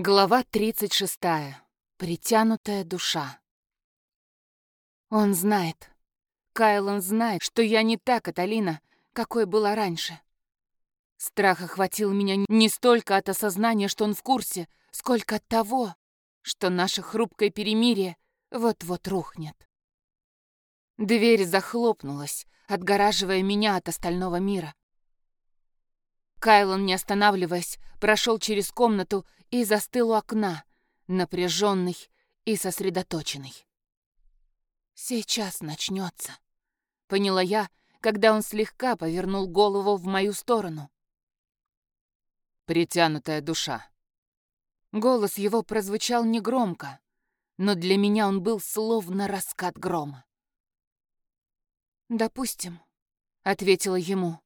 Глава 36. Притянутая душа. Он знает. Кайлон знает, что я не та Каталина, какой была раньше. Страх охватил меня не столько от осознания, что он в курсе, сколько от того, что наше хрупкое перемирие вот-вот рухнет. Дверь захлопнулась, отгораживая меня от остального мира. Кайлон, не останавливаясь, прошел через комнату и застыл у окна, напряженный и сосредоточенный. «Сейчас начнется», — поняла я, когда он слегка повернул голову в мою сторону. «Притянутая душа». Голос его прозвучал негромко, но для меня он был словно раскат грома. «Допустим», — ответила ему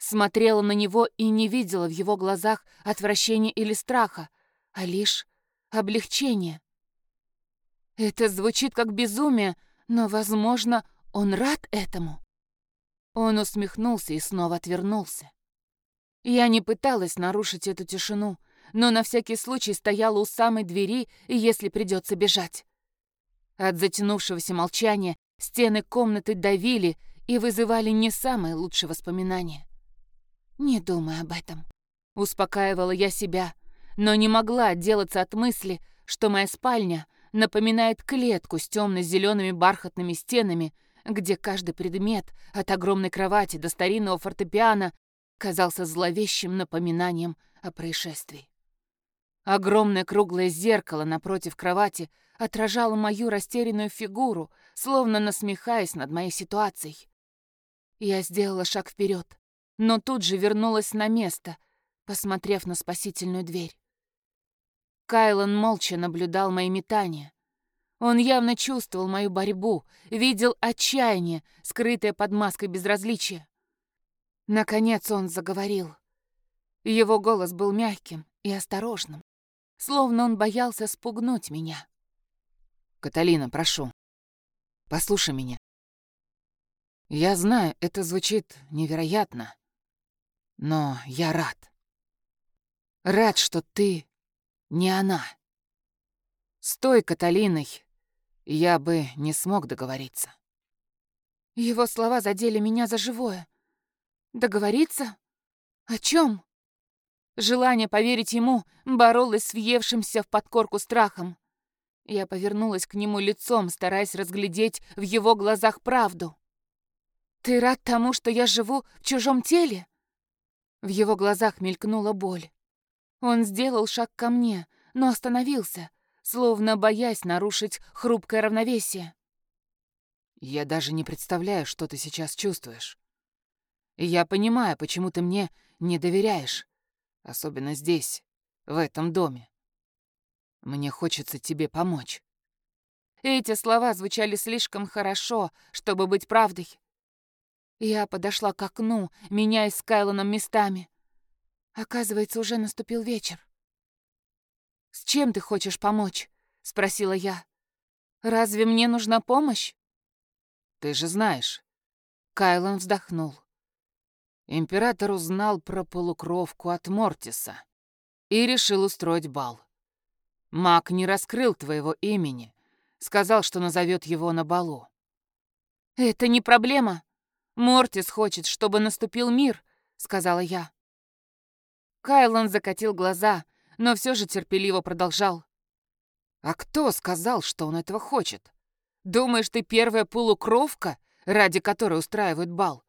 смотрела на него и не видела в его глазах отвращения или страха, а лишь облегчение. Это звучит как безумие, но, возможно, он рад этому. Он усмехнулся и снова отвернулся. Я не пыталась нарушить эту тишину, но на всякий случай стояла у самой двери, если придется бежать. От затянувшегося молчания стены комнаты давили и вызывали не самые лучшие воспоминания. «Не думай об этом», — успокаивала я себя, но не могла отделаться от мысли, что моя спальня напоминает клетку с темно-зелеными бархатными стенами, где каждый предмет, от огромной кровати до старинного фортепиано, казался зловещим напоминанием о происшествии. Огромное круглое зеркало напротив кровати отражало мою растерянную фигуру, словно насмехаясь над моей ситуацией. Я сделала шаг вперед, но тут же вернулась на место, посмотрев на спасительную дверь. Кайлан молча наблюдал мои метания. Он явно чувствовал мою борьбу, видел отчаяние, скрытое под маской безразличия. Наконец он заговорил. Его голос был мягким и осторожным, словно он боялся спугнуть меня. «Каталина, прошу, послушай меня. Я знаю, это звучит невероятно, но я рад. Рад, что ты не она. С той Каталиной я бы не смог договориться. Его слова задели меня за живое. Договориться? О чем? Желание поверить ему боролось с въевшимся в подкорку страхом. Я повернулась к нему лицом, стараясь разглядеть в его глазах правду. «Ты рад тому, что я живу в чужом теле?» В его глазах мелькнула боль. Он сделал шаг ко мне, но остановился, словно боясь нарушить хрупкое равновесие. «Я даже не представляю, что ты сейчас чувствуешь. Я понимаю, почему ты мне не доверяешь, особенно здесь, в этом доме. Мне хочется тебе помочь». Эти слова звучали слишком хорошо, чтобы быть правдой. Я подошла к окну, меняясь с Кайлоном местами. Оказывается, уже наступил вечер. «С чем ты хочешь помочь?» — спросила я. «Разве мне нужна помощь?» «Ты же знаешь». Кайлон вздохнул. Император узнал про полукровку от Мортиса и решил устроить бал. Маг не раскрыл твоего имени, сказал, что назовет его на балу. «Это не проблема. «Мортис хочет, чтобы наступил мир», — сказала я. Кайлан закатил глаза, но все же терпеливо продолжал. «А кто сказал, что он этого хочет? Думаешь, ты первая полукровка, ради которой устраивают бал?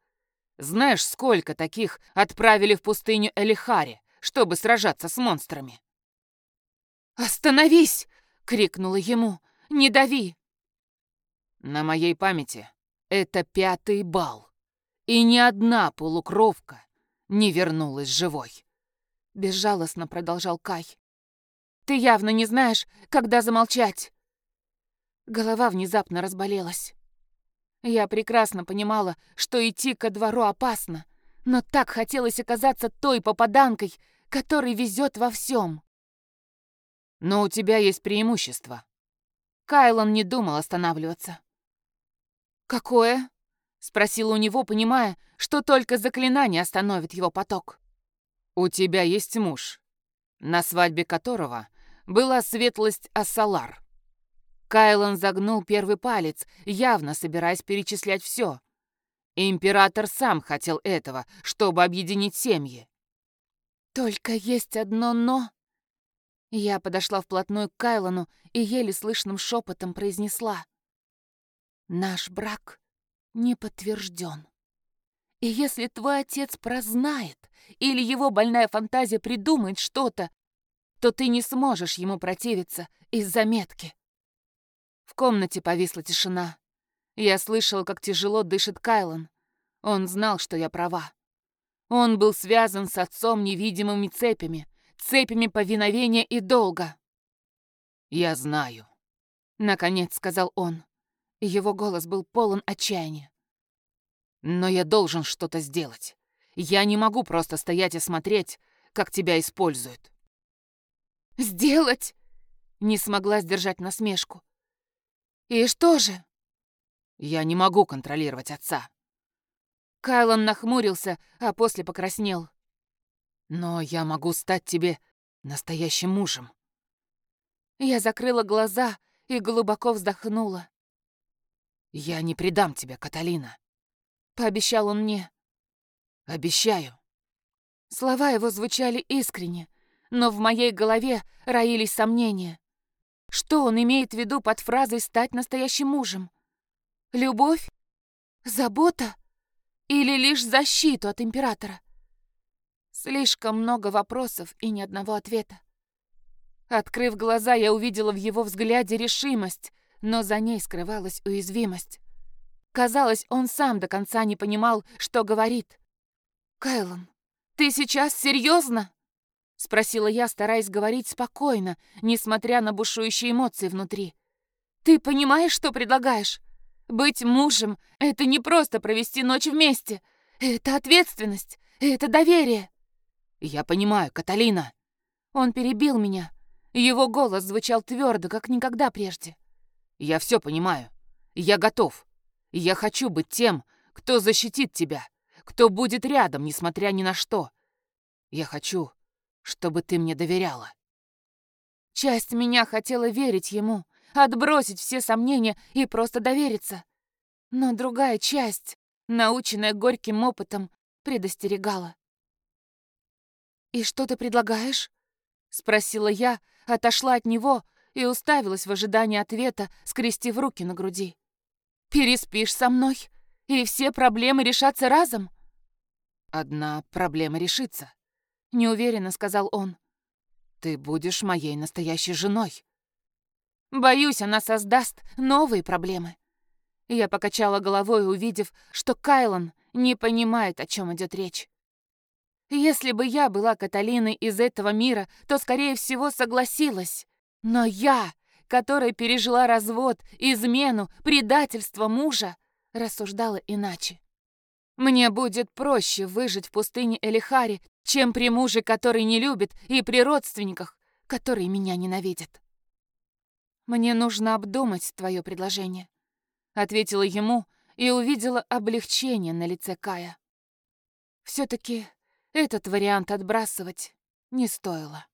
Знаешь, сколько таких отправили в пустыню Элихари, чтобы сражаться с монстрами?» «Остановись!» — крикнула ему. «Не дави!» На моей памяти это пятый бал и ни одна полукровка не вернулась живой. Безжалостно продолжал Кай. Ты явно не знаешь, когда замолчать. Голова внезапно разболелась. Я прекрасно понимала, что идти ко двору опасно, но так хотелось оказаться той попаданкой, которой везет во всем. Но у тебя есть преимущество. Кайлон не думал останавливаться. Какое? Спросила у него, понимая, что только заклинание остановит его поток. «У тебя есть муж, на свадьбе которого была светлость Ассалар. Кайлан загнул первый палец, явно собираясь перечислять все. Император сам хотел этого, чтобы объединить семьи. «Только есть одно «но». Я подошла вплотную к Кайлану и еле слышным шепотом произнесла. «Наш брак не подтвержден. И если твой отец прознает или его больная фантазия придумает что-то, то ты не сможешь ему противиться из-за метки». В комнате повисла тишина. Я слышала, как тяжело дышит Кайлан. Он знал, что я права. Он был связан с отцом невидимыми цепями, цепями повиновения и долга. «Я знаю», — наконец сказал он. Его голос был полон отчаяния. «Но я должен что-то сделать. Я не могу просто стоять и смотреть, как тебя используют». «Сделать?» — не смогла сдержать насмешку. «И что же?» «Я не могу контролировать отца. Кайлон нахмурился, а после покраснел. «Но я могу стать тебе настоящим мужем». Я закрыла глаза и глубоко вздохнула. «Я не предам тебя, Каталина», — пообещал он мне. «Обещаю». Слова его звучали искренне, но в моей голове роились сомнения. Что он имеет в виду под фразой «стать настоящим мужем»? Любовь? Забота? Или лишь защиту от императора? Слишком много вопросов и ни одного ответа. Открыв глаза, я увидела в его взгляде решимость, но за ней скрывалась уязвимость. Казалось, он сам до конца не понимал, что говорит. «Кайлон, ты сейчас серьезно? спросила я, стараясь говорить спокойно, несмотря на бушующие эмоции внутри. «Ты понимаешь, что предлагаешь? Быть мужем — это не просто провести ночь вместе. Это ответственность, это доверие. Я понимаю, Каталина. Он перебил меня. Его голос звучал твердо, как никогда прежде. Я все понимаю. Я готов. Я хочу быть тем, кто защитит тебя, кто будет рядом, несмотря ни на что. Я хочу, чтобы ты мне доверяла. Часть меня хотела верить ему, отбросить все сомнения и просто довериться. Но другая часть, наученная горьким опытом, предостерегала. «И что ты предлагаешь?» — спросила я, отошла от него и уставилась в ожидании ответа, скрестив руки на груди. «Переспишь со мной, и все проблемы решатся разом?» «Одна проблема решится», — неуверенно сказал он. «Ты будешь моей настоящей женой». Боюсь, она создаст новые проблемы. Я покачала головой, увидев, что Кайлан не понимает, о чем идет речь. Если бы я была Каталиной из этого мира, то, скорее всего, согласилась. Но я, которая пережила развод, измену, предательство мужа, рассуждала иначе. Мне будет проще выжить в пустыне Элихари, чем при муже, который не любит, и при родственниках, которые меня ненавидят. «Мне нужно обдумать твое предложение», — ответила ему и увидела облегчение на лице Кая. все таки этот вариант отбрасывать не стоило.